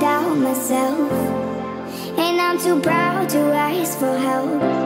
control myself. And I'm too proud to ask for help.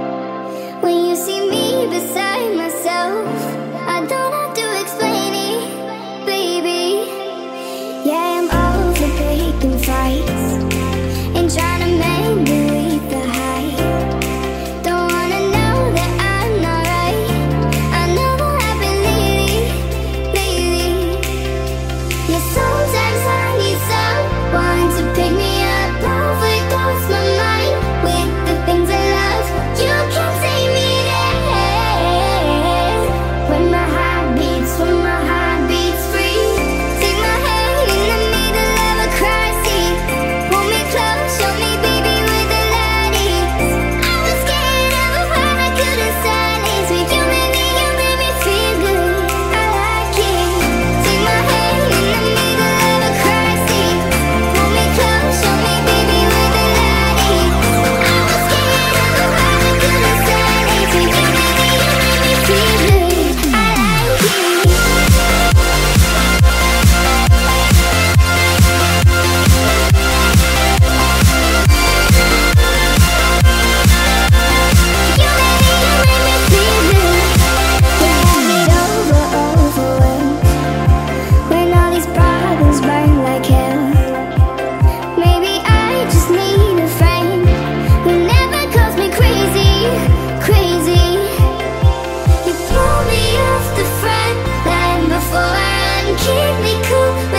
keep me cool.